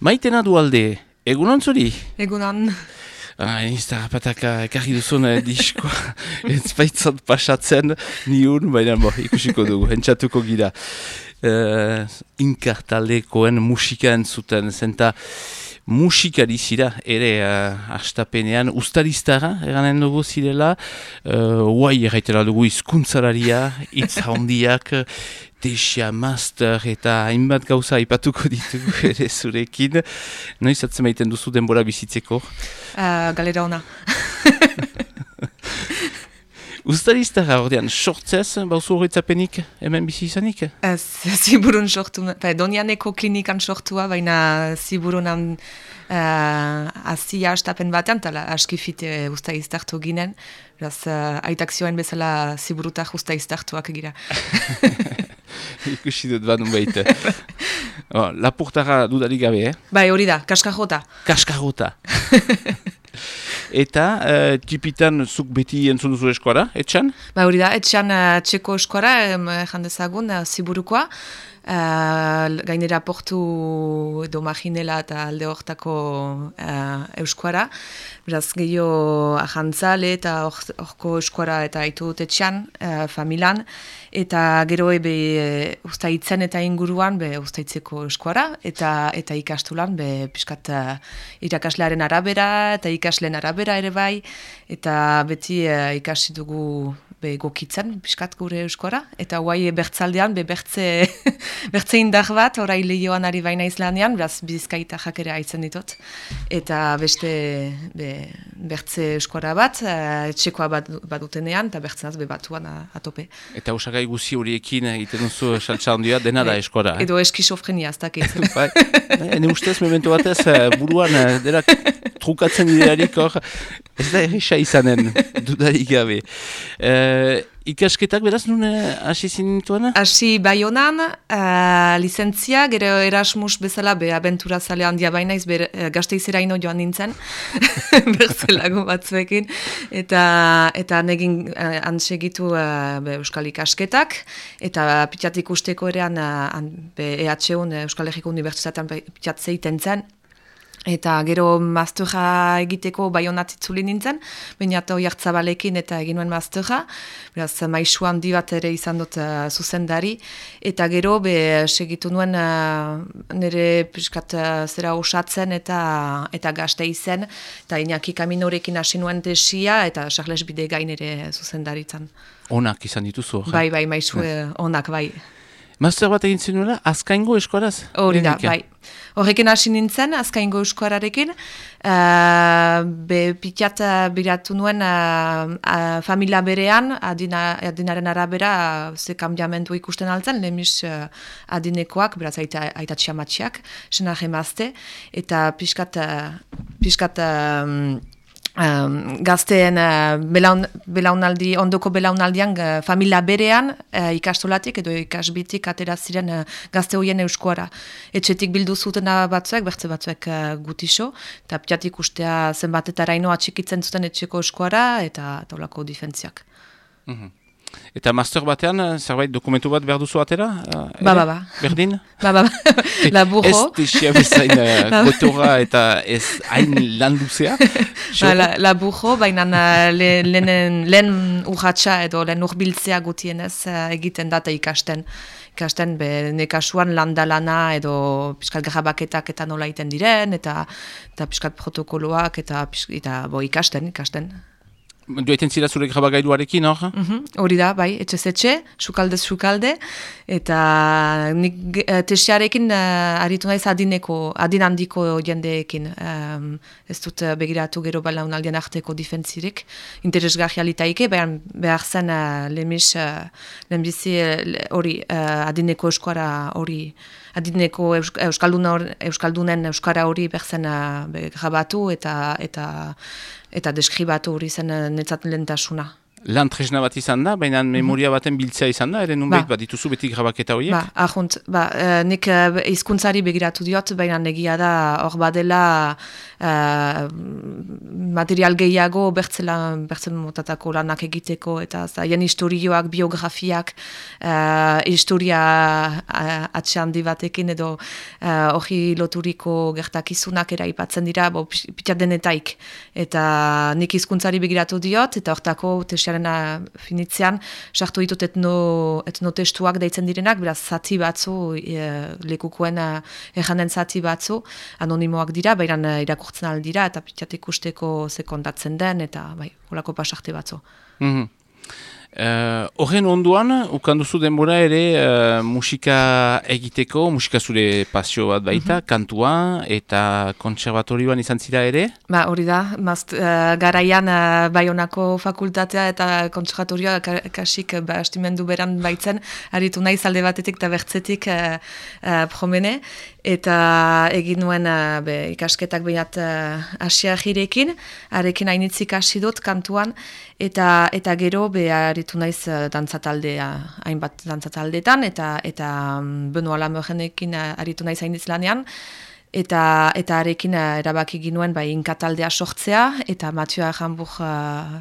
Maitena du alde, egunon zuri? Egunon. Ah, Insta rapataka ekarri duzun eh, diskoa, ez baitzat pasatzen niun, baina bo, ikusiko dugu, entzatuko gira. Uh, Inkar taldekoen musika entzuten, zenta musikari zira, ere uh, astapenean, ustariztara, eranen dugu zirela, uh, uai erraitela dugu izkuntzalaria, itz handiak, Desia, master eta hainbat gauza aipatuko ditugu ere zurekin. Noiz atzen maiten duzu denbora bizitzeko? Uh, galera ona. Uztariztara ordean, sortzez, bauzu horretzapenik hemen bizi izanik? Ez, ziburun sortu, pa, donianeko klinikan sortua, baina ziburunan uh, azia astapen batean, tala askifit uh, uztariztartu ginen, beraz, uh, aitak zioen bezala ziburutak uztariztartuak gira. Ikusi dut bat baita. oh, lapurtara dudarik gabe, eh? Bai, hori da, kaskarrota. Kaskarrota. Eta, uh, tipitan zuk beti entzun duzu eskoara, etxan? Ba, hori da, etxan uh, txeko eskoara, jandezagun, uh, ziburukoa. Uh, gainera portu edo maginela eta alde hortako uh, euskuara. Beraz, gehiago ahantzale eta horko eskuara eta haitu dut etxean, uh, familan. Eta gero ebe uh, ustaitzen eta inguruan, be ustaitzeko eskuara. Eta, eta ikastulan, be piskat uh, irakaslearen arabera eta ikasleen arabera ere bai. Eta beti uh, ikasi dugu be gokitzen, piskat gure euskora, eta guai bertzaldean, be bertze, bertze indar bat, orai lehioan ari baina izlanean, beraz bizkaita jakere haitzen ditut, eta beste be, bertze euskora bat, uh, etxekoa bat, bat dutenean, eta bertzenaz be batuan atope. Eta usagai guzi horiekin egiten duzu saltza handia, dena da eskora. Eh? Edo eskizofrenia, ez dakit. bai, ene ustez, memento batez, eh, buruan, dela trukatzen idearik hor, ez da erresa izanen, dudarik gabe. Uh, ikasketak beraz nune hasi zintuena? Hasi bai honan, uh, gero Erasmus bezala, be abentura zale handia baina, ez uh, gazte izera ino joan nintzen, berzelago batzuekin, eta, eta negin uh, antsegitu uh, Euskal ikasketak, eta pitzatik usteko erean, uh, be EH-un, Euskal Herriko Unibertsitatean pitzatzea zen, Eta gero maztuja egiteko baionatitzuli nintzen, baina eta hartzabalekin eta egin nuen maztuja, beraz maisu handi bat ere izan dut uh, zuzendari, eta gero be segitu nuen uh, nire piskat uh, zera osatzen eta eta gazte izen, eta inaki kaminorekin hasi nuen desia eta sarles bide gain ere zuzendaritzen. Onak izan dituzu, Bai, bai, maisu onak, bai. Master bat egin zenuela, azkaingo eskoraz? Hori da, bai. Horrekin hasi nintzen, azkaingo eskorarekin. Uh, be, pitiat biratu nuen uh, uh, familia berean, adina, adinaren arabera, uh, ze kambiamentu ikusten altzen, lehemiz uh, adinekoak, beraz aita, aita txiamatxiak, sena jemazte, eta piskat, uh, piskat Um, gazteen uh, belaun, belaunaldi, ondoko belaunaldian uh, familia berean uh, ikastolatik edo ikasbitik atera ziren uh, gazte hoien euskoara. Etxetik bildu zuten batzuek, bertze batzuek uh, gutiso, eta ptiatik ustea zenbatetara ino atxikitzen zuten etxeko euskoara eta taulako difentziak. Mm Eta master batean, eh, zerbait dokumentu bat behar duzu atera? Uh, ba, ba, ba. Berdin? Ba, ba, ba. Laburro. Ez tixia bezain uh, gotora eta ez hain lan luzea? Ba, la, laburro, baina lehen urratxa edo lehen urbiltzea gutienez uh, egiten data ikasten. Ikasten, be, nekasuan landalana edo piskat grabaketak eta nola iten diren, eta, eta piskat protokoloak eta, eta bo, ikasten, ikasten. Dueten zira zure grabagailuarekin, hor? Mhm, hori da, bai, etxez etxe, sukalde sukalde, eta nik uh, tesiarekin uh, aritu naiz adineko, adin handiko jendeekin. Um, ez dut uh, begiratu gero balaunaldian arteko difentzirik, interesgarri alitaike, behar, behar zen uh, lemis, uh, lehenbizi hori uh, adineko eskuara hori, adineko euskaldunen euskara hori behar zen uh, grabatu eta eta eta deskribatu hori zen netzat lentasuna. Lan tresna bat izan da, baina mhm. memoria baten biltzea izan da, ere nunbait ba. bat dituzu beti grabaketa horiek? Ba, ahunt, ba, uh, nik uh, izkuntzari begiratu diot, baina negia da hor badela uh, material gehiago bertzela, bertzen motatako lanak egiteko, eta zaien historioak, biografiak, historia uh, atxean batekin edo hori loturiko gertakizunak eraipatzen dira, bo, pitat denetaik. Eta nik izkuntzari begiratu diot, eta hortako testuaren finitzean, sartu ditut etno, etno testuak daitzen direnak, beraz zati batzu, e, lekukoen erranen zati batzu, anonimoak dira, baina irakurtzen aldira, eta pitat ikusteko sekondatzen den, eta bai, holako pasarte batzu. Mm Uh, horren onduan, ukanduzu denbora ere uh, musika egiteko, musika zure pasio bat baita, mm kantua eta kontserbatorioan izan zira ere? Ba, hori da, mazt, uh, garaian uh, Bayonako fakultatea eta kontserbatorioa kasik ba, estimendu beran baitzen, aritu nahi zalde batetik eta bertzetik uh, uh, promene, eta egin nuen uh, be, ikasketak behiat uh, asia jirekin, arekin hainitzik hasi dut kantuan, eta eta gero behar aritu naiz uh, dantzataldea, hainbat dantzataldetan, eta eta um, Benoa Lamorgenekin uh, aritu naiz hainitz lanean, eta eta arekin erabaki ginuen bai inkataldea sortzea, eta Matio Arambur uh,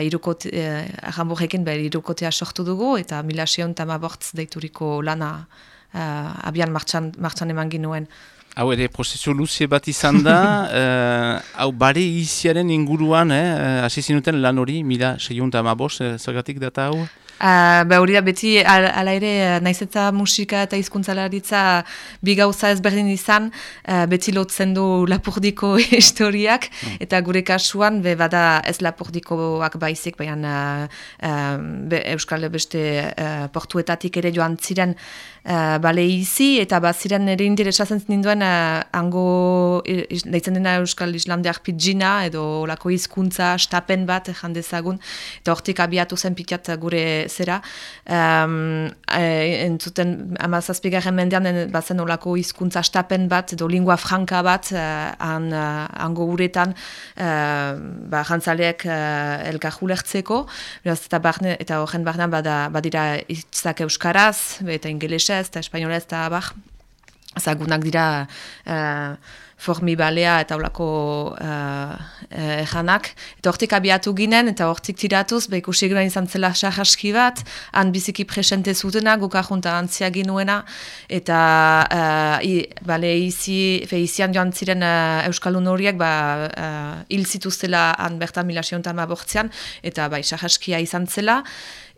irukot, uh, bai irukotea sortu dugu, eta mila sion tamabortz deituriko lana uh, abian martxan, martxan eman ginuen. Hau ere, prozesu luze bat izan da, uh, hau bare iziaren inguruan, eh, hasi zinuten lan hori, mila seiunta amabos, eh, zergatik data hau? Uh, ba hori da beti ala ere naizetza musika eta hizkuntzalaritza bi gauza ezberdin izan uh, beti lotzen du lapurdiko historiak mm. eta gure kasuan be bada ez lapurdikoak baizik baina uh, be, euskal beste uh, portuetatik ere joan ziren uh, bale izi eta baziren ere interesatzen ninduen uh, ango deitzen dena euskal islandeak pidgina edo lako hizkuntza stapen bat jandezagun eta hortik abiatu zen pitat gure zera, um, e, entzuten amazazpigarren mendean bazen olako izkuntza stapen bat, edo lingua franka bat, uh, an, uh, ango uretan, uh, ba, jantzaleek uh, elkarjulertzeko, eta, barne, eta horren barnean bada, badira itzak euskaraz, eta ingelesez, eta espainolez, eta bar, zagunak dira... Uh, formibalea eta olako uh, ejanak. Eta hortik abiatu ginen, eta hortik tiratuz, behik usik izan zela sahaski bat, han biziki presente zutena, guka junta antzia ginuena, eta uh, i, bale, izi, fe, izian joan ziren uh, Euskalun horiek, ba, hil zituztela han bertan milasiontan bortzean, eta bai, sahaskia izan zela,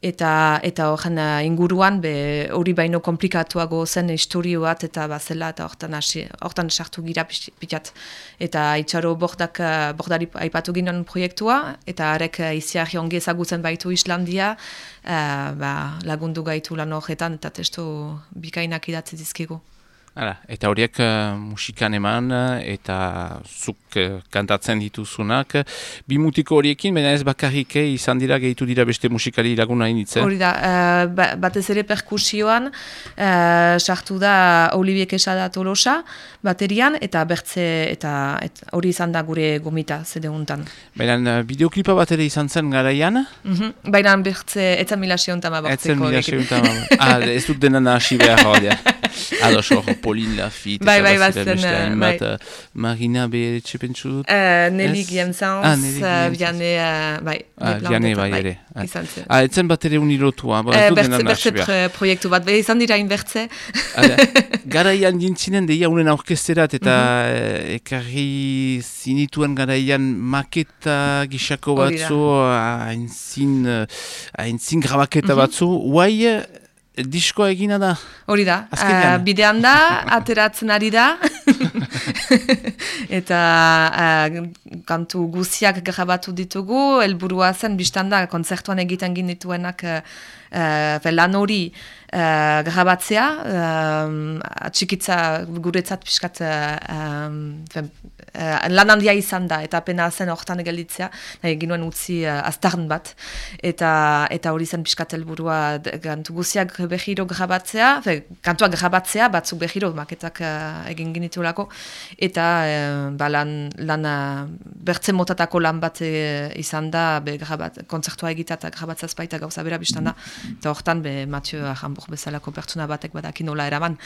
eta eta horren uh, inguruan be hori baino komplikatuago zen historio bat eta bazela eta hortan hasi hortan sartu gira pitat eta itxaro bordak uh, bordari aipatu ginen proiektua eta arek uh, iziarri ongi ezagutzen baitu Islandia uh, ba, lagundu gaitu lan horretan eta testu bikainak idatzi dizkigu. Hala, eta horiek uh, musikan eman eta zuk uh, kantatzen dituzunak. Bi mutiko horiekin, baina ez bakarrik izan dira gehitu dira beste musikari laguna initzen. Hori da, uh, batez ere perkusioan, sartu da Olivier Esada Tolosa, baterian, eta bertze, eta hori izan da gure gomita, zede hontan. Baina bideoklipa bat ere izan zen garaian? Mm -hmm. Baina bertze, etzan mila seontama Etzan mila seontama. ah, ez dut dena nahasi behar hori. Ados, Pauline Lafitte. Bai, bai, bazen. Uh, bai. Uh, Marina be txepentsu dut? Uh, Nelly? Giemzans, ah, uh, Vianney, uh, bai. Ah, Vianney, bai, bai, ere. Bai, izan zen. Ah, etzen bat ere unirotua. Ba, uh, bertze, bertze proiektu bat, bai, izan dira inbertze. garaian jintzinen, deia unen aurkesterat, eta mm -hmm. ekarri zinituen garaian maketa gixako batzu, hain hain zin grabaketa mm -hmm. batzu, guai, diskoa egina da? Hori da, uh, bidean da, ateratzen ari da, eta uh, kantu guziak grabatu ditugu, helburua zen, biztan da, konzertuan egiten ginituenak uh, lan hori uh, grabatzea, um, atxikitza guretzat pixkat uh, lan handia izan da, eta pena zen hortan gelditzea, nahi ginuen utzi uh, aztarn bat, eta eta hori zen pixkat helburua gantu guziak behiro grabatzea, fe, kantuak grabatzea, batzuk behiro maketak uh, egin genitulako, eta uh, ba, lan, lan bertzen motatako lan bat izan da, be, grabat, konzertua egita eta grabatzaz baita gauza bera biztan da, eta hortan be Mathieu Hamburg bezalako pertsona batek badakin nola eraman.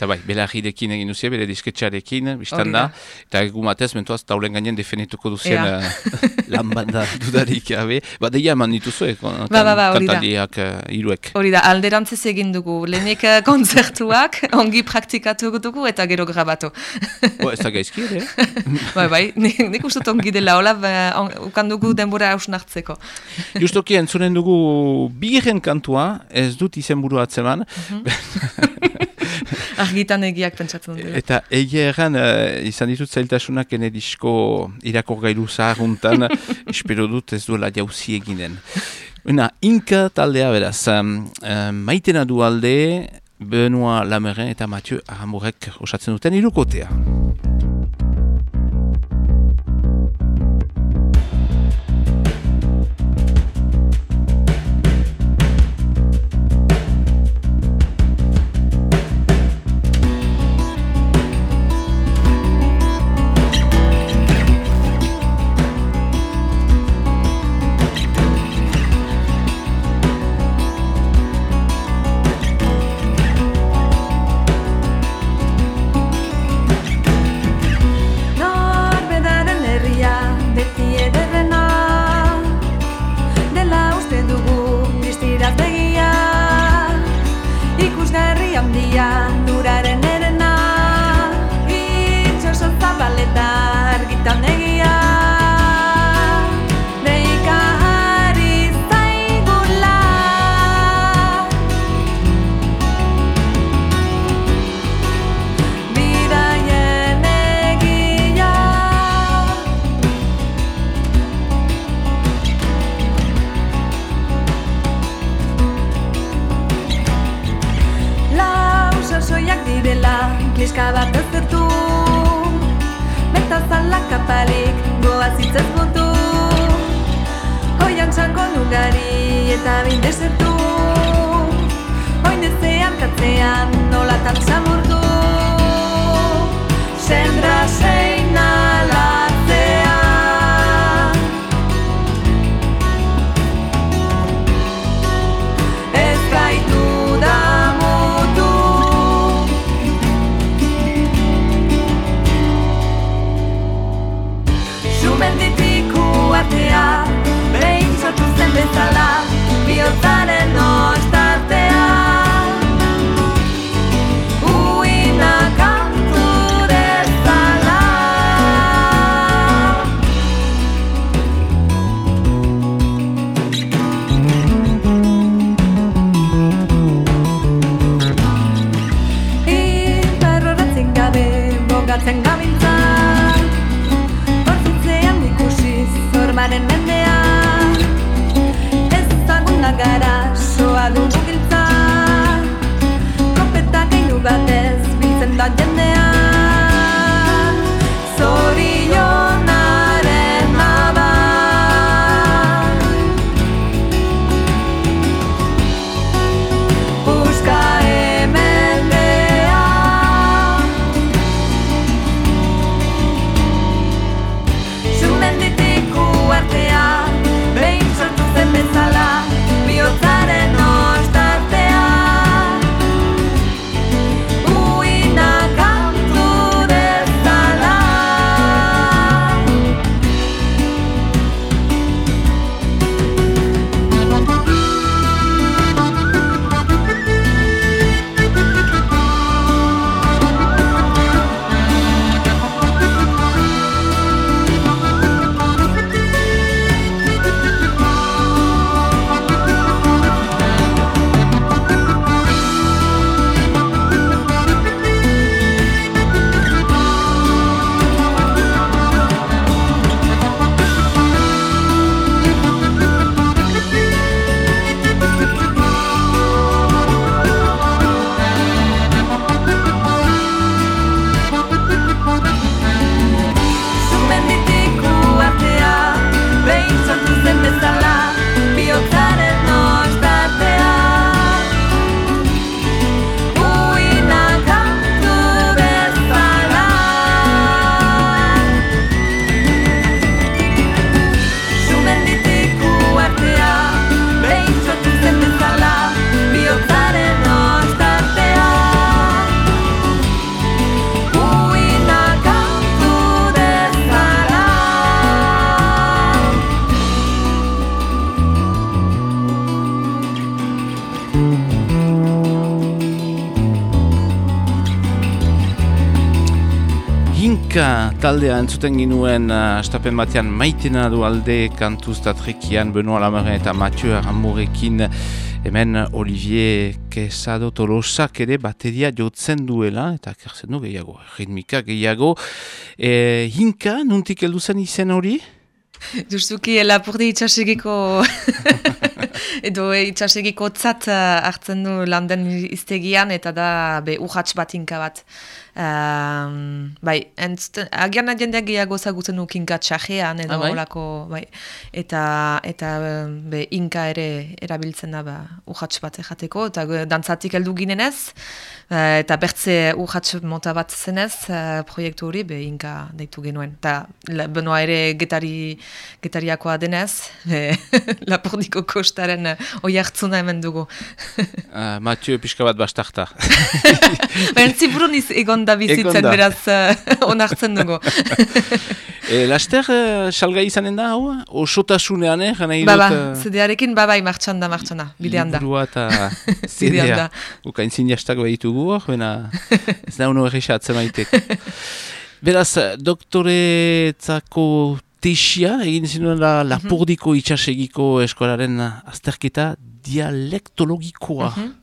Eta bai, belarridekin egin duzia, bere disketxarekin, biztan da, eta egun mentuaz, taulen gainean defenituko duzien uh, lan banda dudarik. Ba, deia eman dituzu, eh, ba, ba, ba, kantaldiak uh, iruek. Hori da, alderantzez egin dugu, lehenik konzertuak, ongi praktikatu dugu eta gero grabatu. Bo, ez da gaizki, ere? bai, bai, nik, ustot ongi dela, hola, ukan dugu denbora hausnartzeko. Justoki, entzunen dugu biren kantua, ez dut izen buru atzeman. Mhm. Argitan egiak pentsatzen dut. Eta egia erran, uh, izan ditut zailtasunak ene disko irakor gailu zaharuntan, espero dut ez duela jauzi eginen. Una, inka taldea beraz, um, um, maitena du alde, Benoa Lameren eta Mathieu Aramurek osatzen duten irukotea. Taldea entzuten ginuen uh, astapen batean maitena du alde kantuz tatrekian Benoa Lamaren eta Mathieu Aramurekin hemen Olivier Quesado Tolosak ere bateria jotzen duela eta kerzen du gehiago, ritmika gehiago e, Hinka, nuntik heldu zen izen hori? Justuki lapurdi itxasegiko edo itxasegiko tzat uh, hartzen du landen iztegian eta da be urratx bat hinka bat. Um, bai, entzten, agian jendeak gehiago zagutzen du kinka txajean edo ah, bai? olako, bai. Eta, eta be, inka ere erabiltzen da ba, urratx bat jateko, eta dantzatik heldu ginenez, uh, eta bertze urratx mota bat zenez, uh, proiektu hori be inka deitu genuen. Eta benoa ere getari, getariakoa denez, be, lapordiko kostaren oi hartzuna hemen dugu. uh, Mathieu pixka bat bastarta. Bentzi burun egon da bizitzen beraz uh, onartzen dugu. e, laster, uh, salgai izanen da, hau? Osotasunean, eh? Gana ba, ba, zedearekin, ba, bai, martxan da, martxan da, bidean da. Liburua eta zedea. Ukain zinjastak behitugu, bena ez da uno errexatzen maitek. Beraz, doktoretzako tesia, egin zinuen da mhm. Lapordiko itxasegiko eskolaren azterketa dialektologikoa. Mm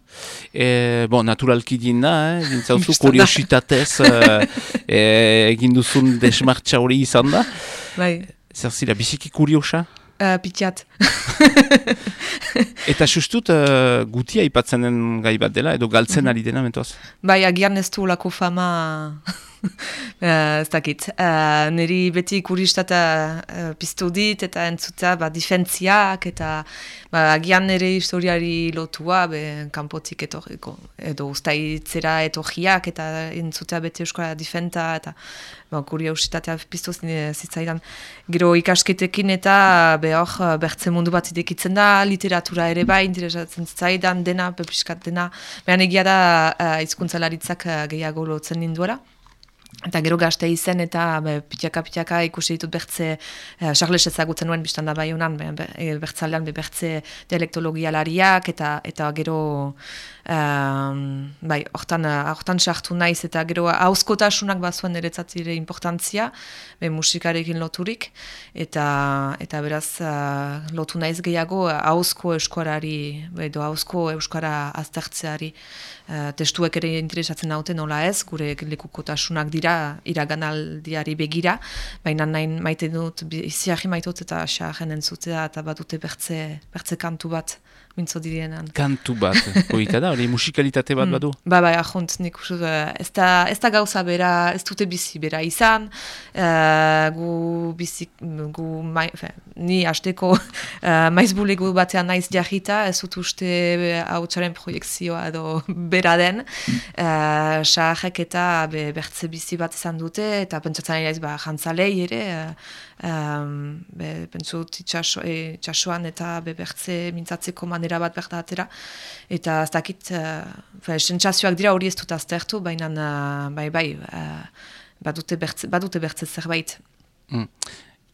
E, bon, naturalki dinda, eh? dintzauzu, kuriositatez e, egin duzun desmartxa hori izan da. Bai. Zer zira, biziki kuriosa? Uh, Pitiat. Eta sustut, uh, gutia ipatzen den gai bat dela, edo galtzen -hmm. ari dena, mentoaz? Bai, agian ez du lako fama uh, ez dakit. Uh, neri beti kuristata uh, piztu dit eta entzuta ba, difentziak eta ba, agian nire historiari lotua be, kanpotik etorriko. Edo ustaitzera etorriak eta entzuta beti euskola difenta eta ba, kuriositatea piztu zitzaidan. Gero ikasketekin eta be hor bertzen mundu bat idekitzen da, literatura ere bai, interesatzen zitzaidan dena, pepiskat dena. Behan egia da uh, izkuntzalaritzak uh, gehiago lotzen ninduela. Eta gero gazte izen eta pitaka-pitaka ikusi ditut bertze, eh, Charles ezagutzen nuen biztan da bai honan, be, be, e, bertzalean be, bertze dialektologialariak eta eta gero um, bai, hortan, hortan sartu naiz eta gero hauskotasunak bazuen eretzatire importantzia, be, musikarekin loturik, eta eta beraz uh, lotu naiz gehiago hausko euskarari, edo hausko euskara aztertzeari, uh, testuek ere interesatzen naute nola ez, gure lekukotasunak dira iraganaldiari begira, baina nain maite dut, iziarri maitut eta xarren entzutea eta bat dute bertze, bertze kantu bat mintzo direnan. Kantu bat, koita da, hori musikalitate bat mm. badu? Ba, ba, ahont, nik uste, ez da, ez da gauza bera, ez dute bizi bera izan, uh, gu bizi, gu, mai, fe, ni hasteko uh, maiz bulegu batean naiz jarrita, ez dut uste hau proiektzioa edo bera den, uh, eta be, bertze bizi bat izan dute, eta pentsatzen ari ba, jantzalei ere, uh, um, pentsut itxasuan eta bebertze mintzatzeko manera bat behar atera. Eta ez dakit, uh, sentsazioak dira hori ez dut aztertu, baina uh, bai bai, uh, badute, bertze, badute bertze zerbait. Mm.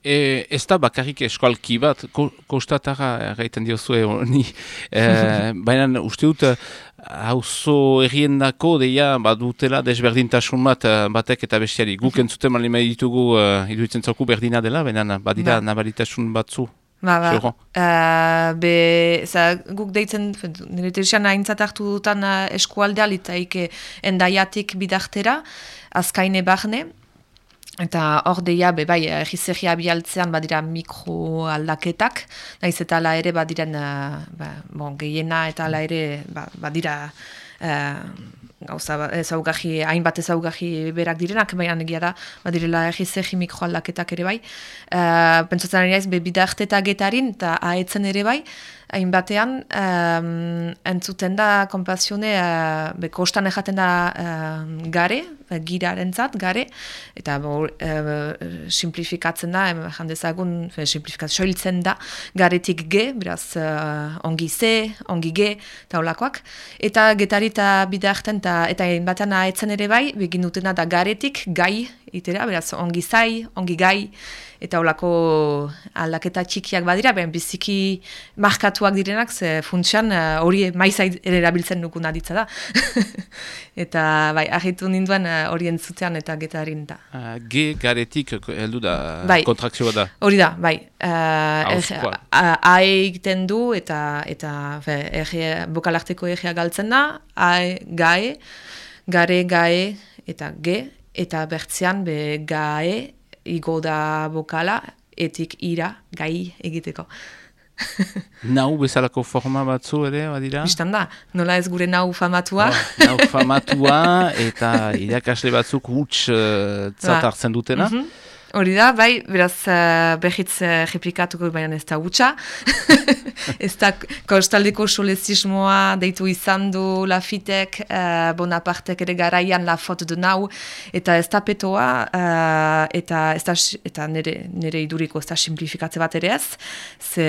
E, ez da bakarrik eskualki bat, ko, kostatara gaiten diozue honi, e, baina uste dut hauzo errien dako deia badutela desberdintasun bat batek eta bestiari. Guk mhm. entzuten mali ditugu uh, iruditzen zoku berdina dela, baina badira ba. nabaritasun batzu. Ba, ba. Uh, be, za, guk deitzen, nire teresian haintzat hartu dutan uh, eskualdea, litaik endaiatik bidartera, azkaine barne, Eta hor deia, be, bai, egizegia bialtzean badira mikro aldaketak, naiz eta ala ere badiren, uh, ba, bon, gehiena eta ala ere ba, badira uh, gauza, ba, ezaugaji, hainbat ezaugaji berak direnak, baina negia da, badirela egizegi mikro aldaketak ere bai. Uh, Pentsatzen ari naiz, be, bidarteta getarin, eta aetzen ere bai, hainbatean um, entzuten da konpazione uh, be, kostan ejaten da uh, gare, uh, giraren zat, gare, eta bo, uh, simplifikatzen da, jandezagun, simplifikatzen soiltzen da, garetik ge, beraz uh, ongi ze, ongi ge, eta olakoak, eta getari eta bidarten, eta hainbatean ahetzen ere bai, begin dutena da garetik, gai, itera, beraz, ongi zai, ongi gai, eta holako aldaketa txikiak badira, ben biziki markatuak direnak, ze funtsian eh, hori uh, maizai ere erabiltzen nukun aditza da. eta bai, ahitu ninduen uh, hori entzutean eta getarin da. Uh, G garetik heldu da bai. kontrakzioa da? Hori da, bai. Uh, Ae egiten du eta eta egia, bokalarteko egia galtzen da, Ae, gae, gare, gae eta G, eta bertzean be gae, igo da bokala, etik ira, gai egiteko. nau bezalako forma batzu ere, badira? Bistan da, nola ez gure nau famatua. Oh, nau famatua eta irakasle batzuk huts uh, hartzen dutena. Mm Hori da, bai, beraz uh, behitz uh, replikatuko baina ez da gutxa. ez da kostaldeko solezismoa deitu izan du Lafitek, uh, Bonapartek ere garaian la foto de nau, eta ez da petoa, uh, eta, ez da, eta nire, nire iduriko ez da simplifikatze bat ere ez, ze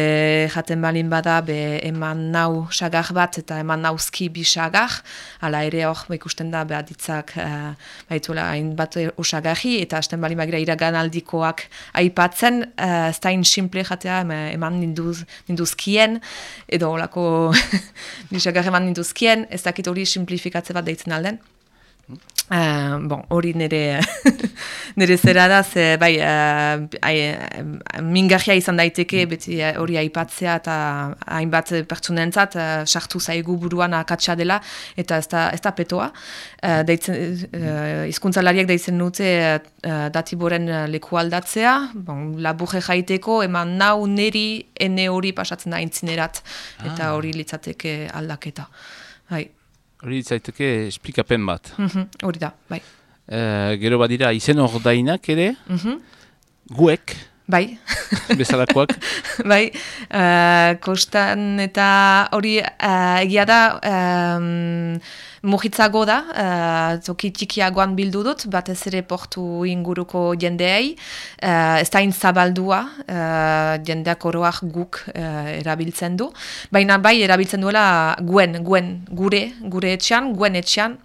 jaten balin bada be eman nau sagar bat eta eman nauzki bi sagar, ala ere hor ikusten da behaditzak uh, baituela hain bat usagarri, eta hasten balin bagira iragan aldikoak aipatzen, uh, ez da simple jatea eman ninduz, ninduzkien, edo olako nisagar eman ninduzkien, ez dakit hori simplifikatze bat deitzen alden. Uh, bon, hori nire, nire zera da, ze, bai, uh, izan daiteke, beti hori aipatzea eta hainbat pertsunentzat uh, sartu zaigu buruan akatsa dela, eta ez da, ez da petoa. Uh, deitzen, uh, izkuntzalariak deitzen dute uh, datiboren leku aldatzea, bon, laburre jaiteko, eman nau neri ene hori pasatzen da intzinerat, eta ah. hori litzateke aldaketa. Bai. Hori zaiteke esplikapen bat. Mhm, hori da, bai. Uh, gero badira izen ordainak ere, mm guek. Bai. Bezalakoak. bai, uh, kostan eta hori uh, egia da... Um, mugitzago da, uh, toki txikiagoan bildu dut, batez ere portu inguruko jendeei, uh, ez da inzabaldua, uh, jendeak oroak guk uh, erabiltzen du, baina bai erabiltzen duela guen, guen, gure, gure etxean, guen etxean,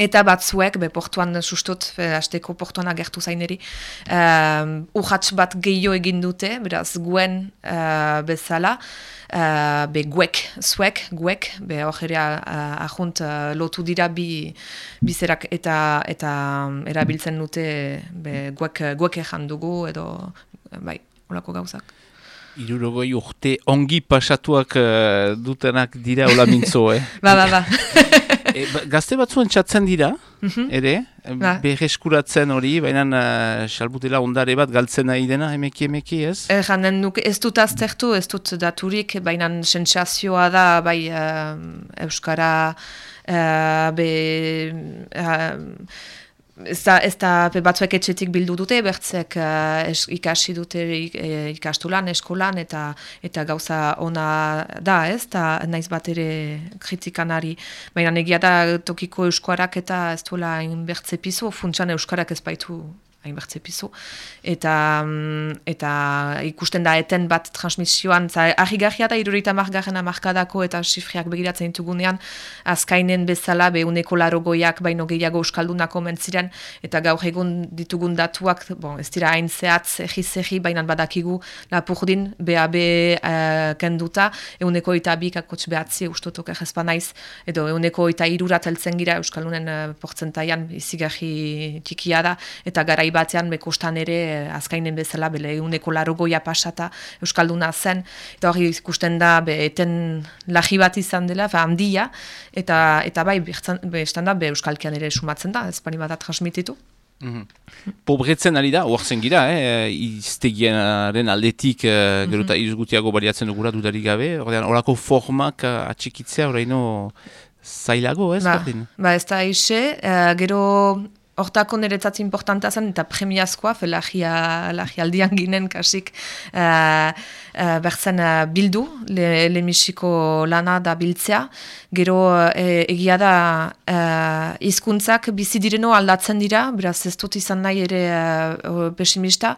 Eta batzuek, be portuan sustut, hasteko portuan agertu zaineri, uh, urratx bat gehiago egin dute, beraz, guen uh, bezala, uh, be guek, zuek, guek, be hori uh, ahunt uh, lotu dira bi bizerak eta eta um, erabiltzen dute be guek, guek ezan dugu edo bai, olako gauzak. Irurogoi urte ongi pasatuak uh, dutenak dira hola mintzo, eh? ba, ba, ba. e, gazte batzuen txatzen dira, mhm. ere, ba. berreskuratzen hori, baina uh, salbutela ondare bat galtzen nahi dena, emeki emeki ez? E, janden nuk ez dut aztertu, ez dut daturik, baina sensazioa da, bai uh, Euskara, uh, be... Uh, Ez da, ez da batzuek etxetik bildu dute, bertzek uh, ikasi dute eh, ikastulan, eskolan, eta eta gauza ona da, ez da, naiz bat ere kritikanari. Baina negia da tokiko euskarak eta ez duela bertze pizu, funtsan euskarak ez baitu hainbertze pizu, eta, mm, eta ikusten da eten bat transmisioan, za, ahi da irurita margarren amarkadako eta sifriak begiratzen ditugunean, azkainen bezala behuneko laro goiak baino gehiago euskaldunako mentziren, eta gaur egun ditugun datuak, bon, ez dira hain zehatz egiz baina badakigu lapurdin BAB uh, kenduta, euneko eta bi kakotx behatzi ustotok egezpa naiz, edo euneko eta irurat eltzen gira euskaldunen uh, portzentaian izigarri txikia da, eta garai batean bekostan ere eh, azkainen bezala bele eguneko larogoia pasata Euskalduna zen eta hori ikusten da be, eten lagi bat izan dela fa, handia eta eta bai bestan da be, Euskalkian ere sumatzen da ez bani bat transmititu Mm -hmm. Pobretzen ari da, oartzen gira, eh? iztegienaren aldetik uh, mm -hmm. izgutiago bariatzen dugura dudarik gabe, horako formak uh, atxikitzea horreino zailago, ez? Ba, ba ez da ise, uh, gero Hortako niretzat importanta zen eta premiazkoa, felagia aldian ginen kasik uh, uh, bertzen uh, bildu, lemisiko le lana da biltzea. Gero egia da uh, izkuntzak bizi direno aldatzen dira, beraz ez dut izan nahi ere uh, pesimista.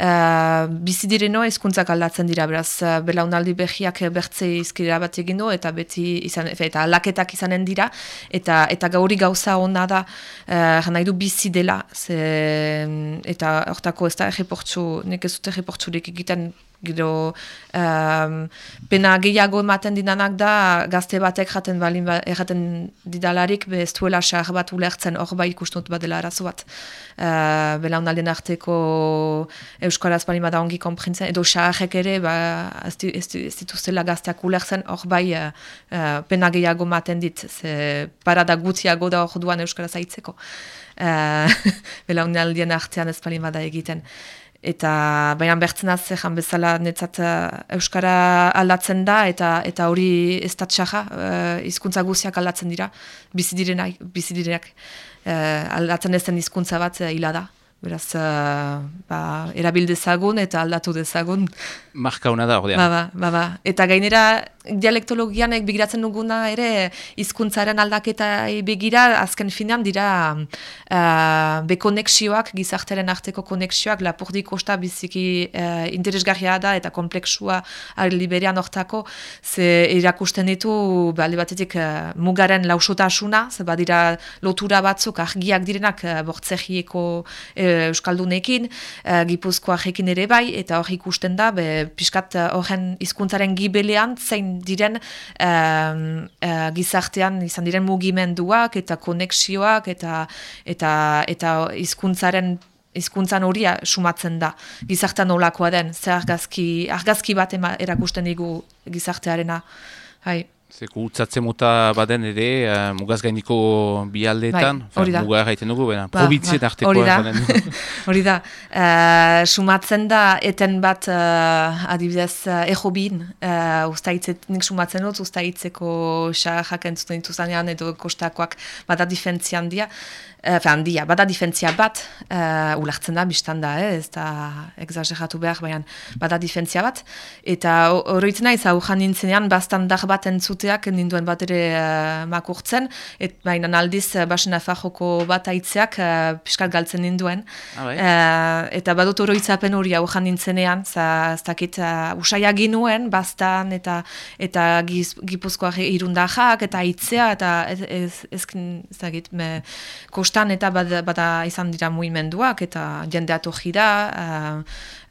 Uh, bizi direno izkuntzak aldatzen dira, beraz uh, belaunaldi behiak bertze izkira bat egin eta beti izan, eta laketak izanen dira, eta eta gauri gauza hona da, uh, nahi du bizi dela, ze, eta hortako ez da egiportzu, nek ez dut egiportzurik egiten. Gero um, pena gehiago ematen dinanak da gazte batek jaten balin ba, erraten didalarik be ez duela sahar bat ulertzen hor bai ikustut bat dela arazo bat. Uh, belaunalden arteko Euskaraz balin bada ongi komprintzen edo saharek ere ba, ez, dituzela gazteak ulertzen hor bai uh, pena gehiago ematen dit. Ze parada gutiago da hor duan Euskaraz aitzeko uh, belaunaldien artean ez balin bada egiten. Eta baina bertzen jan bezala netzat uh, euskara aldatzen da eta eta hori ez da txaja uh, hizkuntza guziak aldatzen dira. Bizi direnak bizi direnak uh, aldatzen ezen hizkuntza bat uh, hila da beraz uh, ba, erabildezagun eta aldatu dezagun marka hona da ordean ba, ba, ba, ba. eta gainera dialektologianek begiratzen duguna ere hizkuntzaren aldaketa begira azken finean dira uh, bekonexioak gizartaren arteko konexioak lapurdi kosta biziki uh, interesgarria da eta komplexua liberian hortako ze irakusten ditu balde batetik uh, mugaren lausotasuna ze badira lotura batzuk argiak direnak uh, bortzegieko uh, euskaldunekin uh, gipuzkoa ere bai eta hor ikusten da be, piskat horren hizkuntzaren gibelean zein diren uh, gizartean izan diren mugimenduak eta konexioak eta eta eta hizkuntzaren hizkuntzan horia sumatzen da gizartean olakoa den zer argazki argazki bat erakusten digu gizartearena. Hai Zeko utzatzen muta baden ere, uh, mugaz gainiko bialdeetan, bai, hori da. mugar haiten dugu, baina, ba, probitzien ba, Hori da, hori da. Uh, sumatzen da, eten bat, uh, adibidez, uh, ejo bin, uh, ustaitzet, nik sumatzen dut, ustaitzeko xarrak entzuten dituzanean edo kostakoak bada difentzian dia, Uh, handia, bada difentzia bat, uh, ulertzen da, biztan da, eh? ez da exageratu behar, baina bada difentzia bat. Eta horretzen nahi, zau jan nintzenean, bastan dar bat entzuteak ninduen bat ere uh, makurtzen, et baina aldiz uh, basen afajoko bat aitzeak uh, piskat galtzen ninduen. Ah, bai. eta badut horretzapen hori hau jan nintzenean, ez dakit uh, usaiak ginuen, bastan eta eta giz, gipuzkoak irundajak, eta aitzea, eta ez, ez, ez, ez dakit, me, kostan eta bada, bada izan dira muimenduak eta jende atoji da, uh,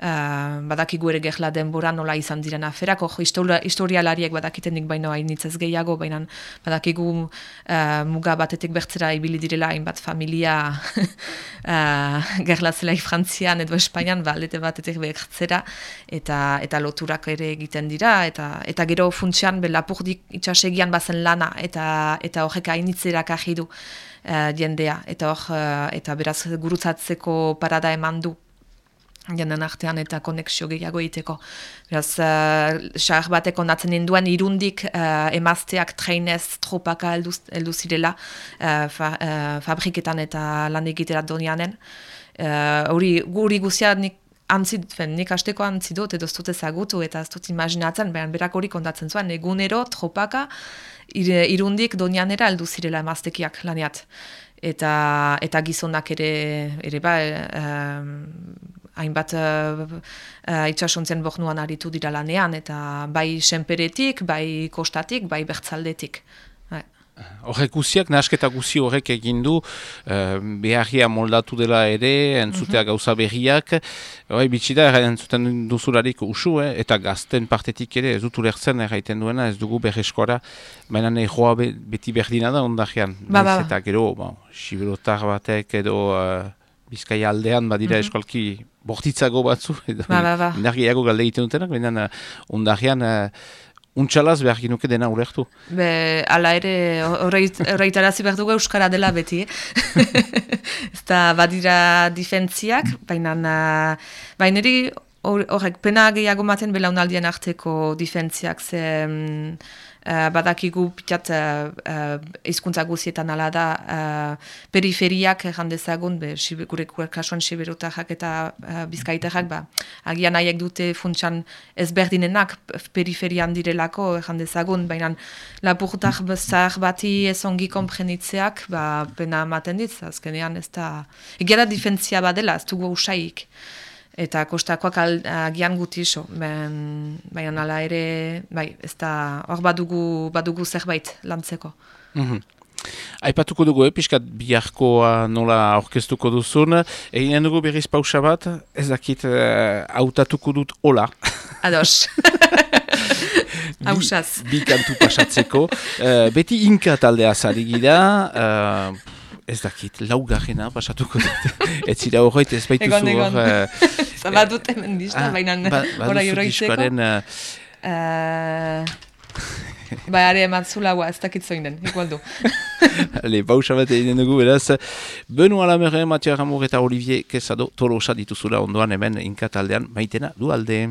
uh, badakigu ere gehla denbora nola izan diren aferak, historialariek badakiten nik baino hainitzez gehiago, baina badakigu uh, muga batetik bertzera ibili direla hainbat familia uh, gehla zela frantzian edo Espainian, baldete batetik bertzera, eta, eta loturak ere egiten dira, eta, eta gero funtsian, be lapurdik itxasegian bazen lana, eta, eta horrek hainitzerak ahidu uh, jendea. Eta hor uh, eta beraz gurutzatzeko parada eman du jenden artean eta konexio gehiago egiteko. Beraz, uh, bateko natzen induen irundik uh, emazteak treinez tropaka heldu zirela uh, fa, uh, fabriketan eta lan egitera donianen. Hori uh, guri guzia nik antzit, fen, nik asteko antzidot edo ez dut ezagutu eta ez imaginatzen, behan berak hori kontatzen zuen, egunero tropaka irundik donianera aldu zirela emaztekiak laniat. Eta, eta gizonak ere, ere ba, hainbat uh, uh, itxasontzen bornuan aritu dira lanean, eta bai senperetik, bai kostatik, bai bertzaldetik. Horrek guziak, nasketa guzi horrek egin du, uh, beharria moldatu dela ere, entzutea mhm. gauza berriak, hori bitxida, entzuten duzularik usu, eh? eta gazten partetik ere, ez dut ulertzen erraiten duena, ez dugu berreskora, baina nahi joa beti berdina da ondajean. Ba, ba. Eta gero, ba, siberotar batek edo uh, bizkaia aldean badira mm -hmm. eskolki bortitzago batzu, edo ba, ba, ba. galde egiten dutenak, baina uh, ondajean... Untxalaz behar ginuke dena urertu. Be, ala ere, horreitarazi behar dugu Euskara dela beti. Eh? Ez da badira difentziak, baina baina horrek pena gehiago maten belaunaldien arteko difentziak ze... Mm, uh, badakigu pitat uh, uh, izkuntza guzietan ala da uh, periferiak jandezagun, be, gure kasuan siberotajak eta uh, bizkaitajak, ba, agian nahiek dute funtsan ezberdinenak periferian direlako jandezagun, baina lapurtak bezar bati ez ongi komprenitzeak, ba, pena maten ditz, azkenean ez da, egia da difentzia badela, ez dugu usaik eta kostakoak agian guti iso, baina nala ere, bai, ez da, hor badugu, badugu zerbait lantzeko. Mm Aipatuko dugu, eh, piskat biharkoa nola orkestuko duzun. Egin dugu berriz pausa bat, ez dakit uh, autatuko dut hola. Ados. Hausaz. Bi, bi kantu pasatzeko. uh, beti inka taldea zari gira. Uh, ez dakit, laugarrena pasatuko dut. ez zira horret ez baitu zu hor. Uh, Zabadut hemen dizta, ah, baina ba, ba, ba, Uh, Ba, are eman zulaua, ez dakit zoin den, igualdu. Ale, bausa bat egin dugu, beraz. Benu alamere, Matia Ramur eta Olivier Kesado, tolosa dituzula ondoan hemen inkataldean, maitena du alde.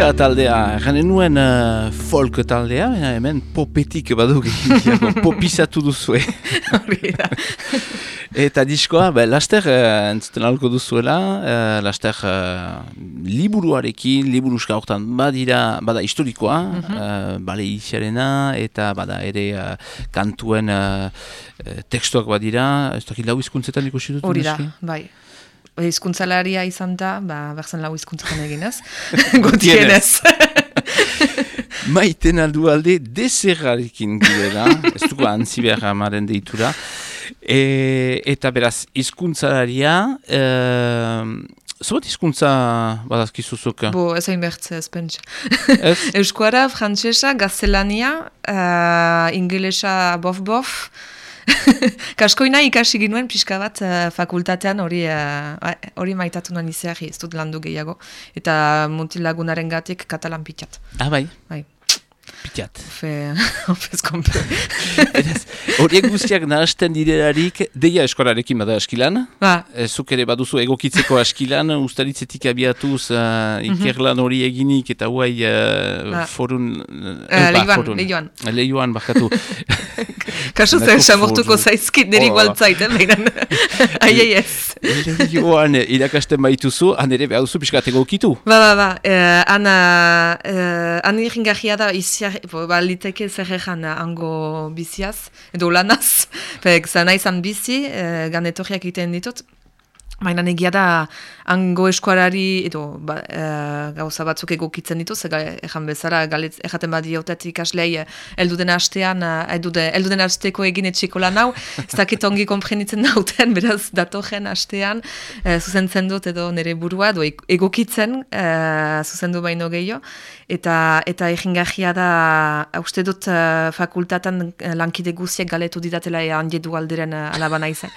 Inka taldea, gane nuen uh, folk taldea, hemen popetik badu popizatu duzue. Eta diskoa, be, laster uh, entzuten alko duzuela, uh, laster uh, liburuarekin, liburuska horretan badira, bada historikoa, mm -hmm. uh, bale isiarena, eta bada ere uh, kantuen uh, tekstuak badira, ez dakit lau izkuntzetan ikusi dut? Hori da, bai hizkuntzalaria izan da, ba, berzen lau hizkuntzetan egin ez. Gutienez. Maiten aldu alde dezerrarekin girela, ez dugu antzi behar amaren deitura. E, eta beraz, hizkuntzalaria, e, Zobot izkuntza badazkizuzuk? Bo, ez hain bertze, ez pentsa. Euskara, frantzesa, gaztelania, uh, ingelesa bof-bof, Kaskoina ikasi ginuen pixka bat uh, fakultatean hori uh, hori maitatu nuen izahri, ez dut landu gehiago. Eta muntilagunaren gatik katalan pitxat. Ah, bai? Bai. Pitat. Fe, ofez komple. Horiek guztiak nahazten direlarik, deia eskolarekin bada askilan. Ba. E, zuk ere baduzu egokitzeko askilan, ustaritzetik abiatuz uh, ikerlan hori eginik eta huai uh, forun... Uh, uh, lehioan. Lehioan, bakatu. Kaso zer, samortuko zaizkit, niri gualtzait, eh, behinan. Aiei ez. Lehioan irakasten baituzu, han ere behar duzu pixkat egokitu. Ba, ba, ba. Uh, ana, uh, iringahia da izia ba, liteke zer egan hango biziaz, edo lanaz, pek zana izan bizi, e, ganetorriak egiten ditut, Baina negia da, hango eskuarari, edo, ba, e, gauza batzuk egokitzen ditu, zega, ezan bezala, galetz, ejaten badi hautat ikaslei, elduden hastean, elduden hasteko egin etxiko lan hau, ez dakit ongi komprenitzen nauten, beraz, datoren hastean, e, zuzentzen dut, edo nire burua, edo egokitzen, e, zuzendu baino gehiago, eta eta egin da, uste dut, e, fakultatan lankide guziek galetu didatela, handi du alderen alabana izan.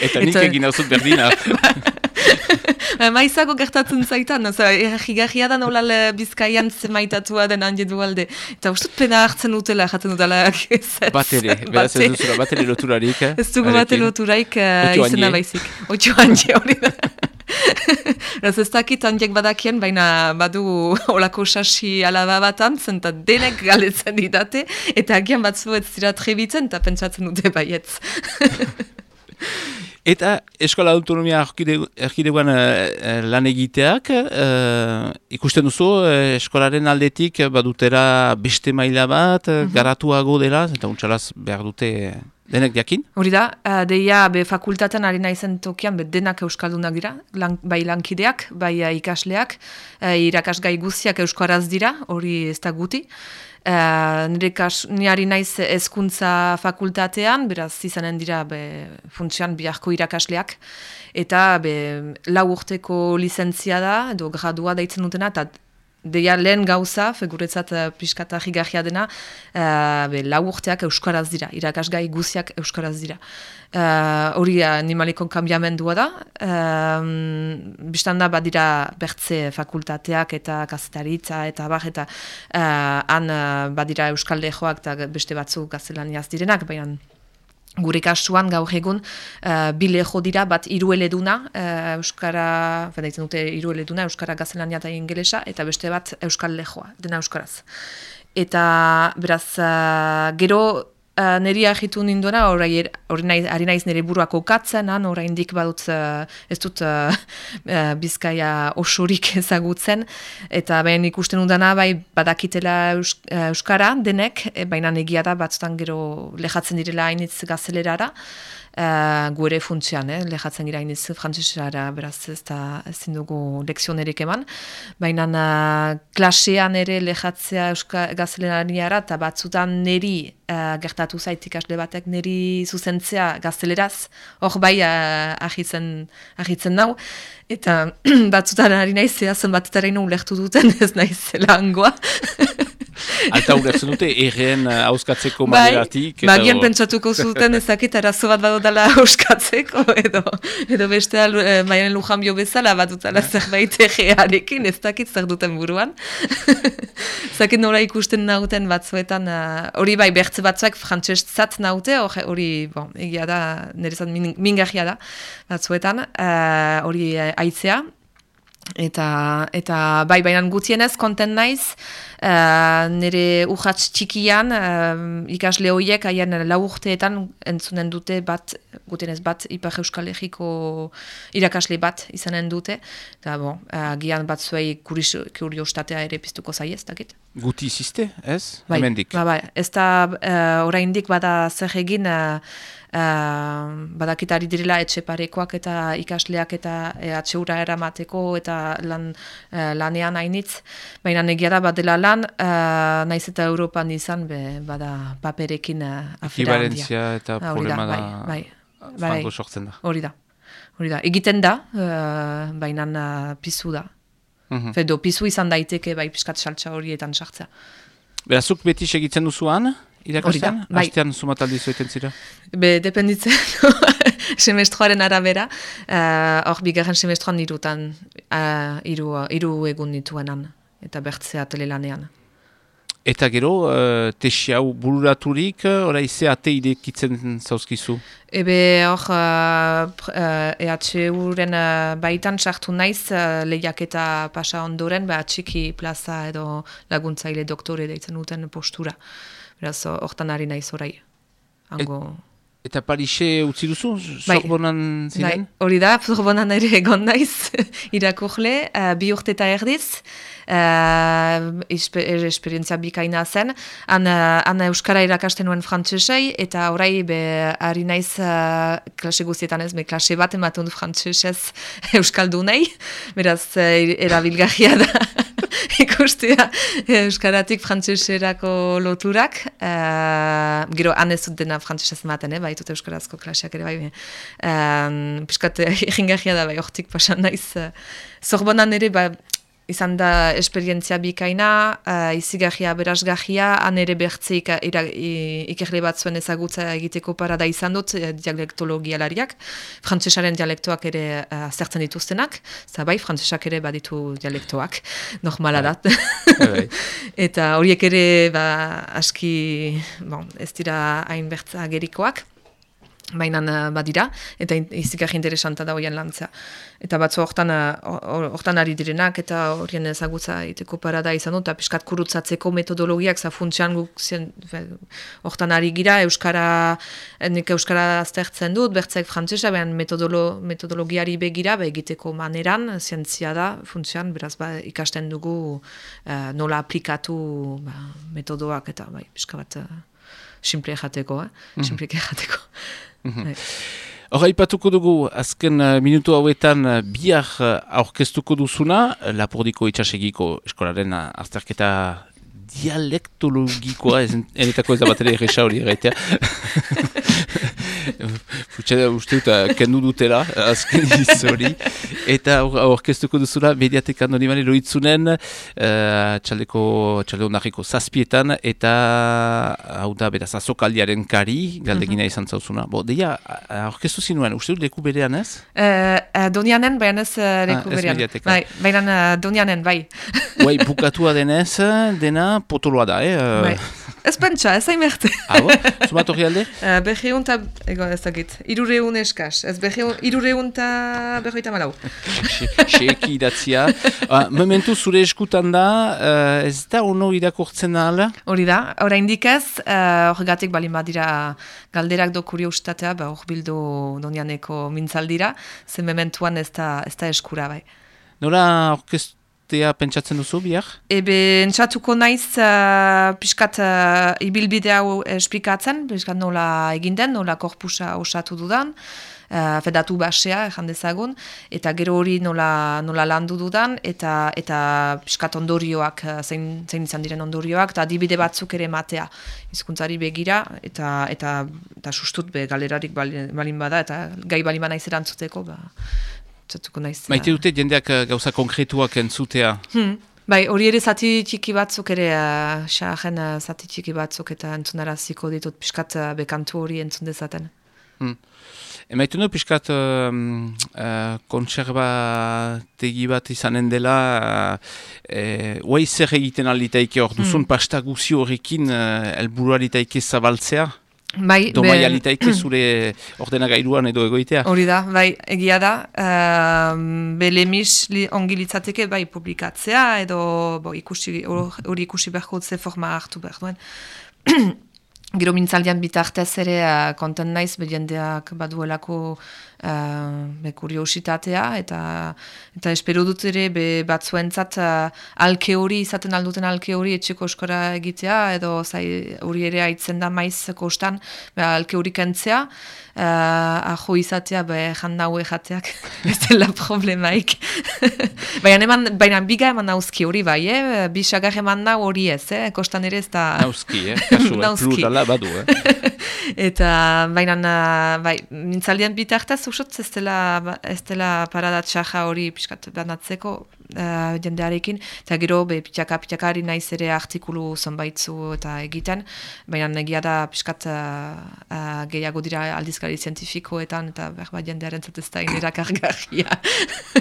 Eta nik egin hau zut berdina. Maizako gertatzen zaitan, errajigarria da nola bizkaian zemaitatua den handi dualde. Eta ustut pena hartzen utela, jaten dutela. Batere, beraz ez duzula, batere loturarik. Ez dugu batere loturarik izena baizik. Otxo handi hori da. Raz ez dakit handiek badakien, baina badu olako sasi alaba bat antzen, eta denek galetzen didate, eta agian batzu ez zira trebitzen, eta pentsatzen dute baietz. Eta eskola autonomia erkideguan uh, lan egiteak, uh, ikusten duzu uh, eskolaren aldetik badutera beste maila bat, uh garatuago dela, eta untxalaz behar dute denek diakin? Hori da, uh, deia be fakultaten ari naizen tokian, be denak euskaldunak dira, bai lankideak, bai ikasleak, uh, irakasgai guztiak euskaraz dira, hori ez da guti. Uh, nire kas, niari naiz ezkuntza fakultatean, beraz izanen dira be, funtzioan biharko irakasleak, eta be, lau urteko lizentzia da, edo gradua daitzen dutena, eta deia lehen gauza, feguretzat uh, piskata dena, uh, be, lau urteak euskaraz dira, irakasgai guziak euskaraz dira. Uh, hori uh, animaliko kambiamendua da. Um, Bistan da badira bertze fakultateak eta kazetaritza eta bar eta uh, han uh, badira euskalde joak eta beste batzu gaztelaniaz direnak, baina gure kasuan gaur egun uh, bile jo dira bat irueleduna uh, euskara, fedaitzen dute irueleduna euskara gaztelania eta ingelesa eta beste bat euskal lehoa, dena euskaraz. Eta beraz, uh, gero uh, niri ahitu ninduena, hori naiz, ari naiz nire buruak okatzen, han, hori indik badut uh, ez dut uh, bizkaia osorik ezagutzen, eta behin ikusten udana, bai badakitela Euskara denek, baina negia da batzutan gero lehatzen direla hainitz gazelerara, uh, gure funtzioan, eh? lehatzen gira iniz frantzesara, beraz ez da ezin dugu lekzionerik eman, baina uh, klasean ere lehatzea gazteleraniara eta batzutan neri uh, gertatu zait ikasle batek neri zuzentzea gazteleraz, hor bai uh, ahitzen, ahitzen nau, eta batzutan ari naiz zehazen batetara ino lehtu duten ez naiz zela angoa. Alta ulertzen dute, erren hauskatzeko uh, maneratik. Bai, magian pentsatuko zuten ezakit arazo bat badotala hauskatzeko, edo, edo beste alu, eh, maian lujan bio bezala bat dutala zerbait errearekin, ez dakit zer duten buruan. Zakit nola ikusten nauten batzuetan, uh, hori bai bertze batzuak frantzestzat naute, hori, bon, egia da, nire zan mingarria da, batzuetan, uh, hori uh, aitzea, Eta, eta bai, baina gutienez konten naiz, uh, nire urratz txikian, uh, ikasle horiek haien lau urteetan entzunen dute bat, gutienez bat, Ipar Euskal Herriko irakasle bat izanen dute. Eta bon, uh, gian bat zuei kuriostatea ere piztuko zai ez, dakit. Guti iziste, ez? Bai, Hemendik. ba, bai. Ez da uh, oraindik bada zer egin, uh, uh, badakitari direla etxeparekoak eta ikasleak eta uh, atxeura eramateko eta lan, uh, lanean hainitz. Baina negia da badela lan, uh, naiz eta Europan izan, be, bada paperekin uh, afera handia. Ekibalentzia eta Ah, problema da, bai, bai, bai. sortzen da. Hori da. Hori da. Egiten da, uh, baina uh, pizu da. Mhm. Fedo, pizu izan daiteke bai piskat saltza horietan sartzea. Berazuk beti segitzen duzuan, da, bai. Astean sumataldi zueten zira? Be, dependitzen semestroaren arabera, eh, hor bigarren semestroan irutan, uh, iru, iru egun nituenan, eta bertzea telelanean. Eta gero, uh, tesi hau bururaturik, uh, orai ze ate irekitzen zauzkizu? Ebe hor uh, uh, EHU-ren uh, baitan sartu naiz uh, lehiak eta pasa ondoren, ba, txiki plaza edo laguntzaile doktore deitzen duten postura. Beraz, hortan ari naiz orai. Hango... Eta Parixe utzi duzu, Bai. sorbonan Bai, ziren? hori da, Zorbonan ere egon naiz, irakurle, uh, bi urte eta erdiz, uh, espe, er, esperientzia bikaina zen, han, uh, Euskara irakasten nuen frantzesei, eta orai be, ari naiz uh, klase guztietan ez, me klase bat ematen du frantzesez Euskaldunei, beraz, uh, erabilgarria da. ikustea Euskaratik frantzeserako loturak. Uh, gero, han ez dut dena frantzesez ematen, eh? baitut Euskarazko klaseak ere bai. Um, Piskat, egingarria da bai, hortik pasan naiz. Uh, Zorbonan ere, ba, izan da esperientzia bikaina, uh, izigarria, berazgarria, han ere bertze ikerle bat zuen ezagutza egiteko parada izan dut, uh, dialektologialariak, frantzesaren dialektoak ere uh, zertzen dituztenak, eta bai, frantzesak ere baditu dialektoak, normala da. Bai. Eta horiek ere ba, aski bon, ez dira hain bertza gerikoak, baina uh, badira, eta izigarri interesanta da horien lantzea. Eta batzu hortan, hor- hortan ari direnak, eta horien ezagutza iteko parada izan dut, eta piskat kurutzatzeko metodologiak, za funtsian guk hortan ari gira, Euskara, nik Euskara aztertzen dut, bertzek frantzesa, behan metodolo, metodologiari begira, ba, egiteko maneran, zientzia da, funtsian, beraz ba, ikasten dugu uh, nola aplikatu ba, metodoak, eta bai, pixka bat, uh, simple jateko, eh? simpleke jateko. Bai. Hor, aipatuko dugu, azken uh, minutu hauetan uh, bihar uh, aurkeztuko duzuna, Lapordiko itxasegiko eskolaren azterketa dialektologikoa, enetako ez da bat ere erresa hori erraitea. Futsa da uste dut, uh, kendu dutela, uh, azken hori. Eta aurkeztuko duzula, mediatekan hori mani loitzunen, uh, txaldeko, txalde ondarriko zazpietan, eta hau da, beraz, azokaldiaren kari, galdegina izan zauzuna. Bo, deia, aurkeztu zinuen, uste dut leku berean ez? Uh, uh, Donianen, baina ez uh, leku Ah, berean. mediateka. Bai, baina uh, Donianen, bai. Guai, bukatua denez, dena potoloa da, eh? Bai. Ez pentsa, ez haimerte. Ah, bo? Zumat hori alde? Uh, Berreun eta, ego ez dakit, irureun eskaz. Ez berreun, irureun eta berroita malau. Seki idatzia. Uh, momentu zure eskutan da, uh, ez da ono irakortzen ala? Hori da, oraindik ez, uh, horregatik balin badira galderak do kuriostatea, ba, hor bildu Donianeko mintzaldira, zen mementuan ez da, ez da eskura, bai. Nola orkestea pentsatzen duzu bihar? Ebe, entzatuko naiz, uh, pixkat uh, ibilbide hau esplikatzen, pixkat nola egin den, nola korpusa osatu dudan, uh, fedatu basea, ejan dezagun, eta gero hori nola, nola landu dudan, eta eta pixkat ondorioak, zein, zein izan diren ondorioak, eta adibide batzuk ere matea hizkuntzari begira, eta eta, eta sustut be galerarik balin, balin bada, eta gai balin bada naiz erantzuteko, ba, entzatuko naiz. uh, Maite dute jendeak uh, gauza konkretuak entzutea. Hmm. Bai, hori ere zati txiki batzuk ere, uh, xaaren uh, zati txiki batzuk eta entzunaraziko ditut pixkat uh, bekantu hori entzun dezaten. Emaitu nu pixkat um, uh, kontserba tegi bat izanen dela, uh, eh, uai zer egiten alditaike hor, duzun pasta guzi horrekin uh, elburuaritaike zabaltzea? Bai, Doma be... zure ordenagailuan edo egoitea? Hori da, bai, egia da. Uh, be lemis li, ongi litzateke, bai, publikatzea edo bo, ikusi, hori ikusi behar ze forma hartu behar duen. Gero mintzaldian bitartez ere uh, konten naiz, jendeak baduelako uh, be kuriositatea, eta, eta espero dut ere be batzuentzat uh, alke hori, izaten alduten alke hori etxeko eskora egitea, edo zai, hori ere aitzen da maiz kostan, be, alke hori kentzea, uh, ajo izatea, be jandau ejateak, ez dela problemaik. baina, eman, baina biga eman nauzki hori bai, eh? bisagar eman nau hori ez, eh? kostan ere ez da... Nauzki, eh? kasu plurala badu, eh? eta baina, bai, mintzaldian bitartaz, usot, ez dela, ez dela paradat txaja hori piskat banatzeko uh, jendearekin, eta gero, be, pitaka, pitakari naiz ere artikulu zonbaitzu eta egiten, baina egia da piskat uh, gehiago dira aldizkari zientifikoetan, eta behar bat jendearen zatezta inerakargarria.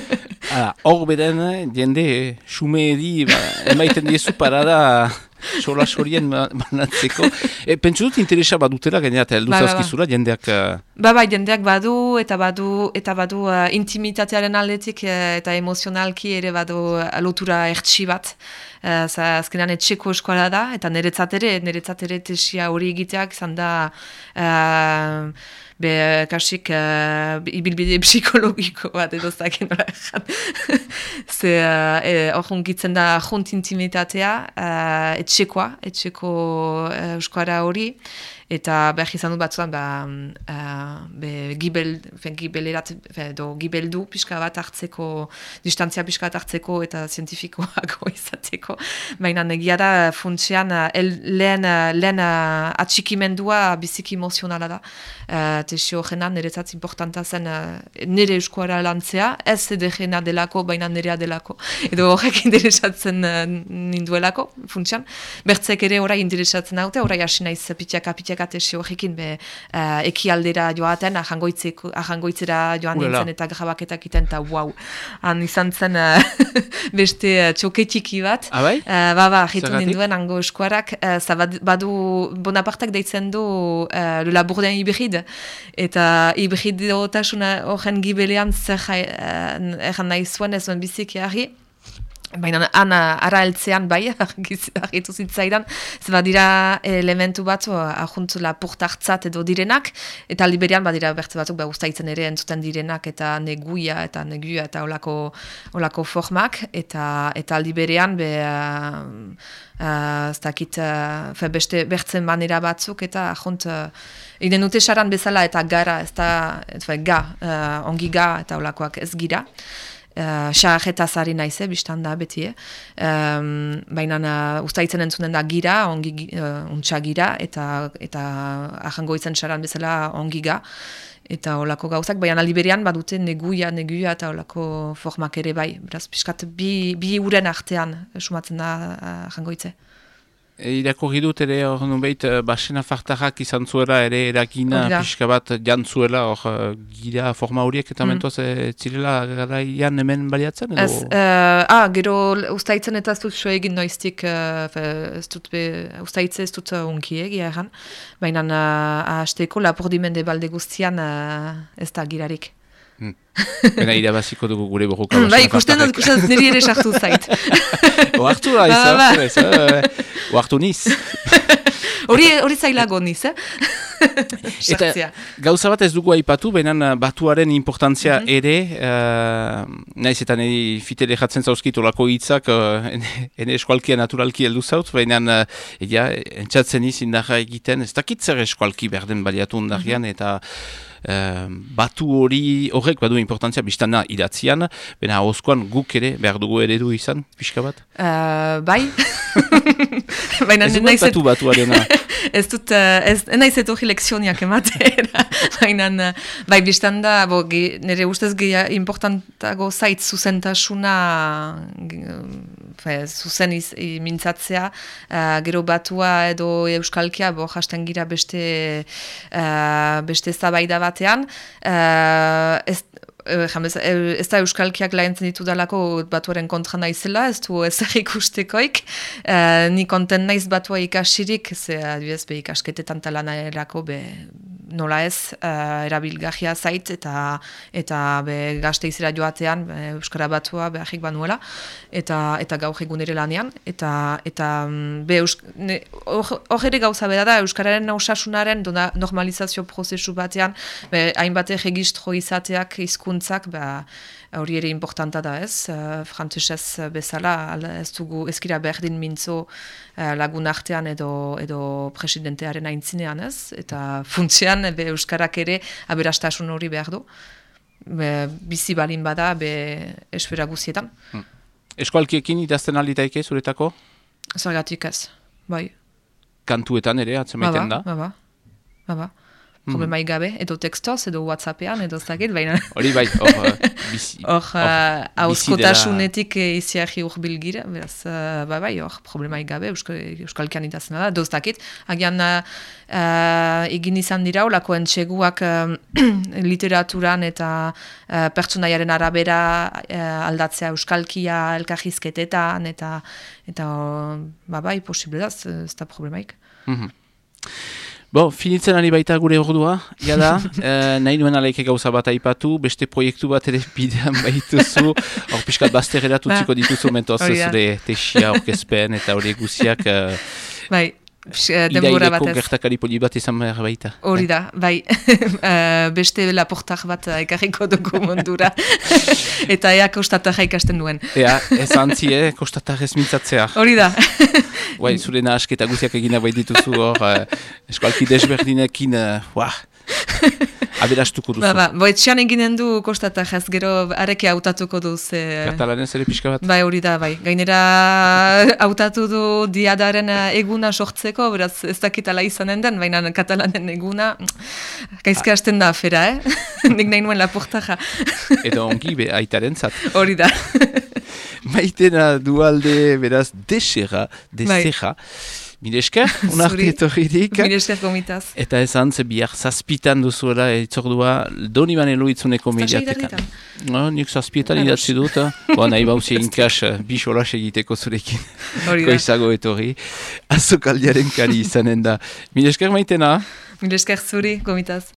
Hor beden, jende, xume edi, ba, emaiten diezu parada, sola sorien manatzeko. E, Pentsu dut interesa badutela gainera eta heldu ba, ba, ba. jendeak... Ba, ba, jendeak badu eta badu eta badu uh, intimitatearen aldetik uh, eta emozionalki ere badu uh, lotura ertsi bat. Uh, azkenan etxeko eskola da eta niretzat ere, niretzat ere tesia hori egiteak izan da... Uh, be kasik uh, ibilbide psikologiko bat edo zaken ze hor uh, da junt intimitatea uh, etxekoa, etxeko uh, euskara hori eta behar izan dut batzuan ba, uh, be, gibel, fen, gibelerat, do, gibeldu pixka bat hartzeko, distantzia pixka bat hartzeko eta zientifikoako izateko. Baina negia da funtsean el, lehen, lehen atxikimendua biziki emozionala da. Uh, Tesio jena niretzat importanta zen uh, nire eskuara lantzea, ez edegena delako, baina nirea delako. Edo horrek interesatzen uh, ninduelako, funtsean. Bertzek ere orai interesatzen haute, orai hasi naiz pitiaka pitiaka atesio horrekin be uh, ekialdera joaten, ahangoitzera joan nintzen eta grabaketak iten, eta wow, han izan zen uh, beste uh, txoketiki bat. Abai? Uh, ba, ba, jitu ninduen ango eskuarak, uh, badu Bonapartek deitzen du uh, le laburdean hibrid, eta hibrid horren gibelean zer uh, nahi zuen ez zuen biziki Baina ana ara eltzean bai, argitu zitzaidan, ez badira elementu bat, ahuntzula purtartzat edo direnak, eta liberian badira bertze batzuk, ba, ustaitzen ere entzuten direnak, eta neguia, eta neguia, eta olako, olako formak, eta, eta liberian, be, uh, uh, dakit, uh, beste bertzen manera batzuk, eta ahunt, uh, iden dute saran bezala, eta gara, ez da, ga, uh, ongi ga, eta olakoak ez gira. Uh, eta zari naize, biztan da beti, eh? um, baina uh, ustaitzen entzunen da gira, ongi uh, gira, eta, eta ahango izan xaran bezala ongi ga, eta olako gauzak, baina liberian badute neguia, neguia eta olako formak ere bai, beraz, piskat bi, bi uren artean sumatzen da uh, Irakurri dut ere hor nubeit eh, basena fartarrak izan zuela ere eragina pixka bat jantzuela hor eh, gira forma horiek eta mm. mentoaz e, zirela garaian hemen baliatzen? Ez, uh, ah, gero ustaitzen eta ez dut egin noiztik uh, ez dut be, ustaitze ez dut unki egia erran, baina uh, ahasteko lapordimende balde guztian uh, ez da girarik. Hmm. Bena irabaziko dugu gure borroka. Ba, ikusten dut, ikusten dut, niri ere sartu zait. Oartu da, izan, oartu niz. Hori hori zailago niz, eh? Eta gauza bat ez dugu aipatu, benan batuaren importantzia mm -hmm. ere, uh, naiz eta nahi fitele jatzen zauzkit olako hitzak, uh, ene eskualkia naturalki heldu zaut, benan, uh, egia, entzatzen izin egiten, ez dakitzer eskualki berden baliatu ondarian, mm eta batu hori horrek badu importantzia biztana idatzian, bena hozkoan guk ere behar dugu eredu izan, pixka bat? Uh, bai. Baina ez dut batu batu ez dut, uh, ez naiz eto leksioniak ematen. Baina, bai biztanda, bo, ge, nire ustez geha importantago zait zuzentasuna fe, zuzen iz, mintzatzea, uh, gero batua edo euskalkia, bo, jasten gira beste, uh, beste zabaida batean. Uh, ez, ez da euskalkiak lahentzen ditu dalako batuaren kontra naizela, ez du ez ikustekoik, ni konten naiz batua ikasirik, ze adibidez be ikasketetan talana erako be nola ez uh, erabilgahia zait eta eta be gazte izera joatean euskara batua behagik banuela. Eta eta gaur egun ere lanean eta eta mm, be hor ere gauza bera da euskararen osasunaren normalizazio prozesu batean hainbat registro izateak hizkuntzak ba hori ere importanta da ez, uh, frantzesez bezala, ez dugu ezkira berdin mintzo uh, lagun artean edo, edo presidentearen aintzinean ez, eta funtzean be Euskarak ere aberastasun hori behar du, be, bizi balin bada be esfera guzietan. Hmm. Eskualkiekin idazten alditaike zuretako? Zergatik ez, bai. Kantuetan ere, atzemaiten da? Baba, baba, baba. Hmm. Problema gabe, edo tekstoz, edo whatsappean, edo zakit, baina... Hori bai, hor uh. Hor uh, hauskotasunetik dela... iziarri urbilgira, beraz, uh, ba bai, hor problema gabe, euskalkian itazena da, doztakit. Agian, uh, egin izan dira, olako entxeguak literaturan eta uh, pertsonaiaren arabera uh, aldatzea euskalkia elkahizketetan, eta, eta uh, ba bai, posible da, ez da problemaik. Mm Bo, finitzen ari baita gure ordua, jada, e, nahi nuen alaike gauza bat aipatu, beste proiektu bat ere bidean baituzu, hor piskat bazterrerat utziko ba. dituzu mentoz zure tesia orkezpen eta hori guziak. Uh, bai. Eh, denbora batez. gertakari poli bat izan behar baita. Hori da, bai. uh, beste laportak bat ekarriko dugu mundura. Eta ea kostatak ikasten duen. Ea, ez antzi, eh, kostatak ez mintzatzea. Hori da. Bai, zure nahasketa guziak egina bai dituzu hor, uh, eskualki desberdinekin, uh, aberastuko duzu. Ba, ba, bo, etxean eginen du kostata jaz, gero areke hautatuko duz. E... Katalanen zere pixka bat? Bai, hori da, bai. Gainera hautatu du diadaren eguna sortzeko, beraz ez dakitala izanen den, baina katalanen eguna, gaizke hasten da afera, eh? Nik nahi nuen lapurtaja. Edo ongi, be, aitaren zat. Hori da. Maitena dualde, beraz, desera, desera. Bai. Milesker, unarti etorririk. Milesker gomitaz. Eta esan, ze bihar zazpitan duzuela, itzordua, doni bane loitzuneko mediateka. No, nik zazpietan idatzi dut. Boa, nahi bauzi inkas, bis horas egiteko zurekin. Koizago etorri. Azokaldiaren kari izanen da. Milesker maitena. Milesker zuri, gomitaz.